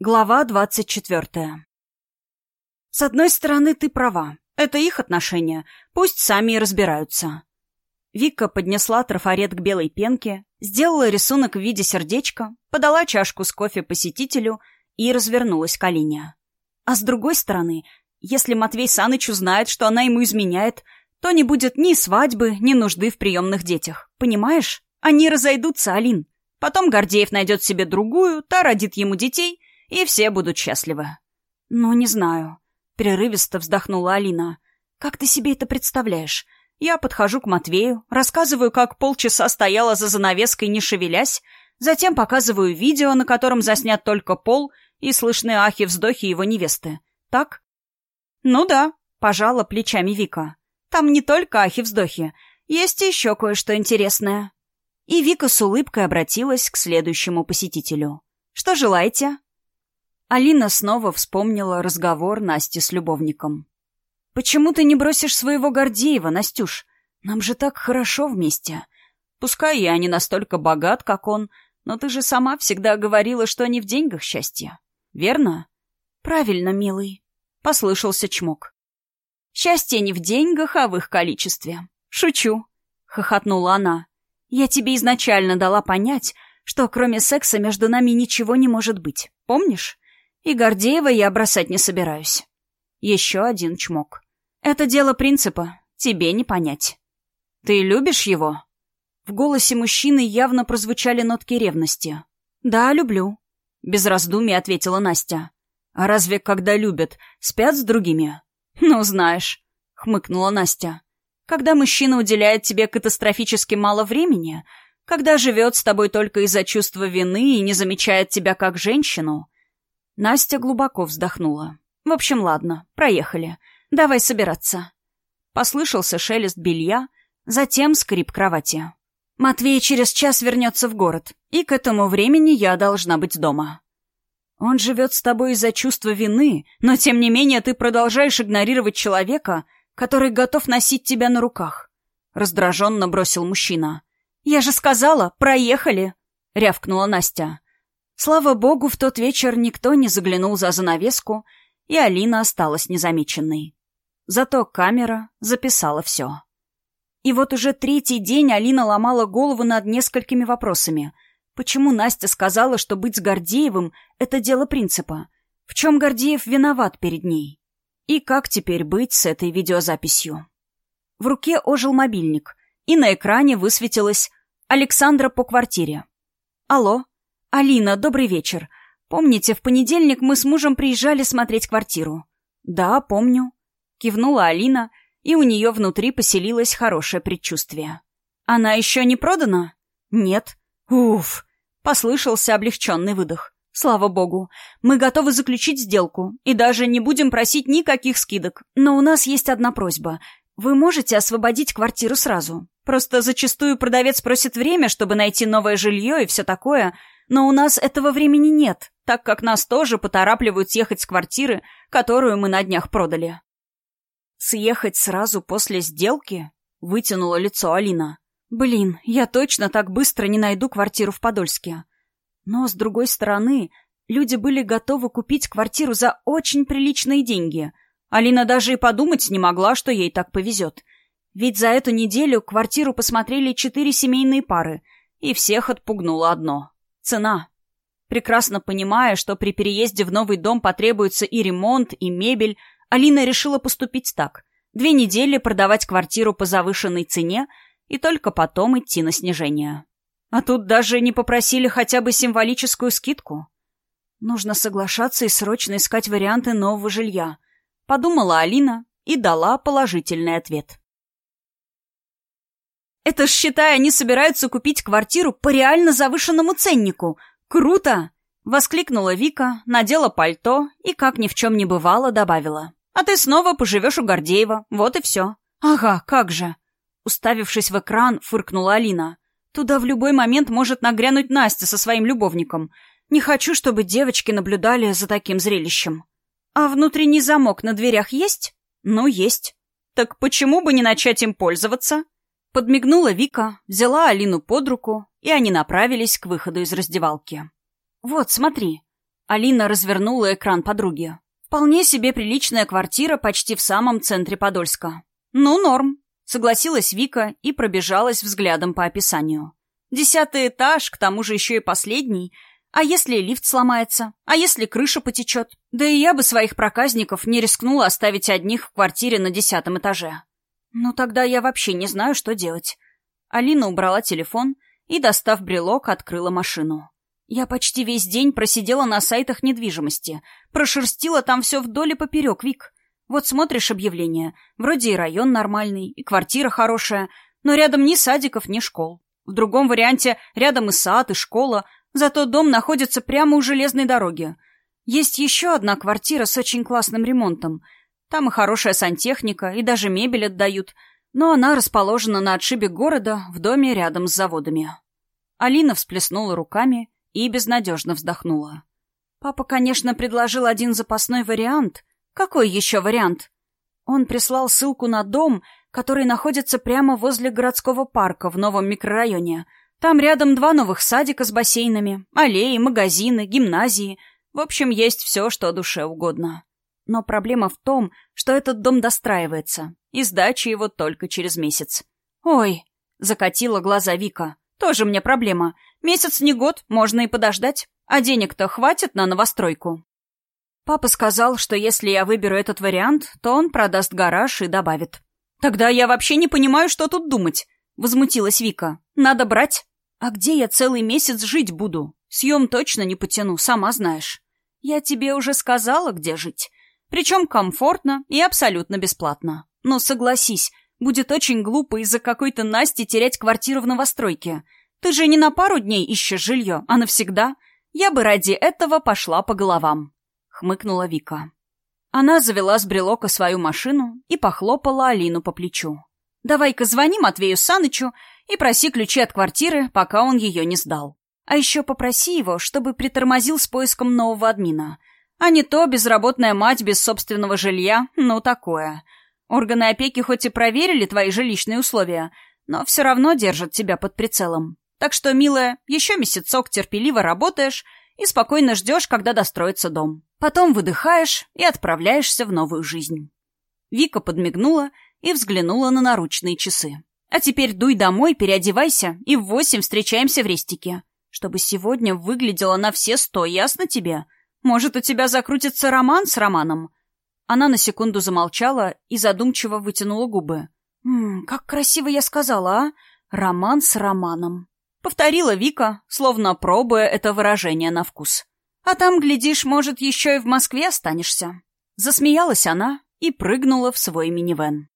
Глава двадцать четвертая. С одной стороны, ты права. Это их отношения. Пусть сами и разбираются. Вика поднесла трафарет к белой пенке, сделала рисунок в виде сердечка, подала чашку с кофе посетителю и развернулась к Алине. А с другой стороны, если Матвей Саныч узнает, что она ему изменяет, то не будет ни свадьбы, ни нужды в приемных детях. Понимаешь? Они разойдутся, Алин. Потом Гордеев найдет себе другую, та родит ему детей — и все будут счастливы. «Ну, не знаю», — прерывисто вздохнула Алина. «Как ты себе это представляешь? Я подхожу к Матвею, рассказываю, как полчаса стояла за занавеской, не шевелясь, затем показываю видео, на котором заснят только пол и слышны ахи-вздохи его невесты. Так?» «Ну да», — пожала плечами Вика. «Там не только ахи-вздохи, есть еще кое-что интересное». И Вика с улыбкой обратилась к следующему посетителю. «Что желаете?» Алина снова вспомнила разговор Насти с любовником. «Почему ты не бросишь своего Гордеева, Настюш? Нам же так хорошо вместе. Пускай я не настолько богат, как он, но ты же сама всегда говорила, что не в деньгах счастье. Верно?» «Правильно, милый», — послышался чмок. «Счастье не в деньгах, а в их количестве. Шучу», — хохотнула она. «Я тебе изначально дала понять, что кроме секса между нами ничего не может быть. Помнишь? И Гордеева я бросать не собираюсь. Еще один чмок. Это дело принципа. Тебе не понять. Ты любишь его? В голосе мужчины явно прозвучали нотки ревности. Да, люблю. Без раздумий ответила Настя. А разве когда любят, спят с другими? Ну, знаешь, хмыкнула Настя. Когда мужчина уделяет тебе катастрофически мало времени, когда живет с тобой только из-за чувства вины и не замечает тебя как женщину, Настя глубоко вздохнула. «В общем, ладно, проехали. Давай собираться». Послышался шелест белья, затем скрип кровати. «Матвей через час вернется в город, и к этому времени я должна быть дома». «Он живет с тобой из-за чувства вины, но тем не менее ты продолжаешь игнорировать человека, который готов носить тебя на руках», — раздраженно бросил мужчина. «Я же сказала, проехали!» — рявкнула Настя. Слава богу, в тот вечер никто не заглянул за занавеску, и Алина осталась незамеченной. Зато камера записала все. И вот уже третий день Алина ломала голову над несколькими вопросами. Почему Настя сказала, что быть с Гордеевым — это дело принципа? В чем Гордеев виноват перед ней? И как теперь быть с этой видеозаписью? В руке ожил мобильник, и на экране высветилось «Александра по квартире». «Алло?» «Алина, добрый вечер. Помните, в понедельник мы с мужем приезжали смотреть квартиру?» «Да, помню», — кивнула Алина, и у нее внутри поселилось хорошее предчувствие. «Она еще не продана?» «Нет». «Уф!» — послышался облегченный выдох. «Слава богу. Мы готовы заключить сделку и даже не будем просить никаких скидок. Но у нас есть одна просьба. Вы можете освободить квартиру сразу? Просто зачастую продавец просит время, чтобы найти новое жилье и все такое, но у нас этого времени нет, так как нас тоже поторапливают съехать с квартиры, которую мы на днях продали. «Съехать сразу после сделки?» — вытянуло лицо Алина. «Блин, я точно так быстро не найду квартиру в Подольске». Но, с другой стороны, люди были готовы купить квартиру за очень приличные деньги. Алина даже и подумать не могла, что ей так повезет. Ведь за эту неделю квартиру посмотрели четыре семейные пары, и всех отпугнуло одно Цена. Прекрасно понимая, что при переезде в новый дом потребуется и ремонт, и мебель, Алина решила поступить так. Две недели продавать квартиру по завышенной цене и только потом идти на снижение. А тут даже не попросили хотя бы символическую скидку. Нужно соглашаться и срочно искать варианты нового жилья. Подумала Алина и дала положительный ответ. Это ж, считай, они собираются купить квартиру по реально завышенному ценнику. Круто!» Воскликнула Вика, надела пальто и, как ни в чем не бывало, добавила. «А ты снова поживешь у Гордеева. Вот и все». «Ага, как же!» Уставившись в экран, фыркнула Алина. «Туда в любой момент может нагрянуть Настя со своим любовником. Не хочу, чтобы девочки наблюдали за таким зрелищем». «А внутренний замок на дверях есть?» «Ну, есть». «Так почему бы не начать им пользоваться?» Подмигнула Вика, взяла Алину под руку, и они направились к выходу из раздевалки. «Вот, смотри». Алина развернула экран подруги. Вполне себе приличная квартира почти в самом центре Подольска. Ну, норм. Согласилась Вика и пробежалась взглядом по описанию. Десятый этаж, к тому же еще и последний. А если лифт сломается? А если крыша потечет? Да и я бы своих проказников не рискнула оставить одних в квартире на десятом этаже. Ну, тогда я вообще не знаю, что делать. Алина убрала телефон и, достав брелок, открыла машину. Я почти весь день просидела на сайтах недвижимости, прошерстила там все вдоль и поперек, Вик. Вот смотришь объявление, вроде и район нормальный, и квартира хорошая, но рядом ни садиков, ни школ. В другом варианте рядом и сад, и школа, зато дом находится прямо у железной дороги. Есть еще одна квартира с очень классным ремонтом. Там и хорошая сантехника, и даже мебель отдают, но она расположена на отшибе города в доме рядом с заводами. Алина всплеснула руками и безнадежно вздохнула. Папа, конечно, предложил один запасной вариант. Какой еще вариант? Он прислал ссылку на дом, который находится прямо возле городского парка в новом микрорайоне. Там рядом два новых садика с бассейнами, аллеи, магазины, гимназии. В общем, есть все, что душе угодно. Но проблема в том, что этот дом достраивается, и сдача его только через месяц. «Ой!» — закатила глаза Вика. «Тоже мне проблема. Месяц не год, можно и подождать. А денег-то хватит на новостройку. Папа сказал, что если я выберу этот вариант, то он продаст гараж и добавит. «Тогда я вообще не понимаю, что тут думать», — возмутилась Вика. «Надо брать. А где я целый месяц жить буду? Съем точно не потяну, сама знаешь. Я тебе уже сказала, где жить. Причем комфортно и абсолютно бесплатно. Но согласись, будет очень глупо из-за какой-то Насти терять квартиру в новостройке. Ты же не на пару дней ищешь жилье, а навсегда. Я бы ради этого пошла по головам», — хмыкнула Вика. Она завела с брелока свою машину и похлопала Алину по плечу. «Давай-ка звони Матвею Санычу и проси ключи от квартиры, пока он ее не сдал. А еще попроси его, чтобы притормозил с поиском нового админа. А не то безработная мать без собственного жилья, ну такое. Органы опеки хоть и проверили твои жилищные условия, но все равно держат тебя под прицелом. Так что, милая, еще месяцок терпеливо работаешь и спокойно ждешь, когда достроится дом. Потом выдыхаешь и отправляешься в новую жизнь. Вика подмигнула и взглянула на наручные часы. А теперь дуй домой, переодевайся и в восемь встречаемся в рестике. Чтобы сегодня выглядела на все сто, ясно тебе? Может, у тебя закрутится роман с Романом?» Она на секунду замолчала и задумчиво вытянула губы. «М как красиво я сказала, а? Роман с Романом». Повторила Вика, словно пробуя это выражение на вкус. «А там, глядишь, может, еще и в Москве останешься». Засмеялась она и прыгнула в свой минивэн.